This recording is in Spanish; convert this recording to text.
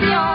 canción.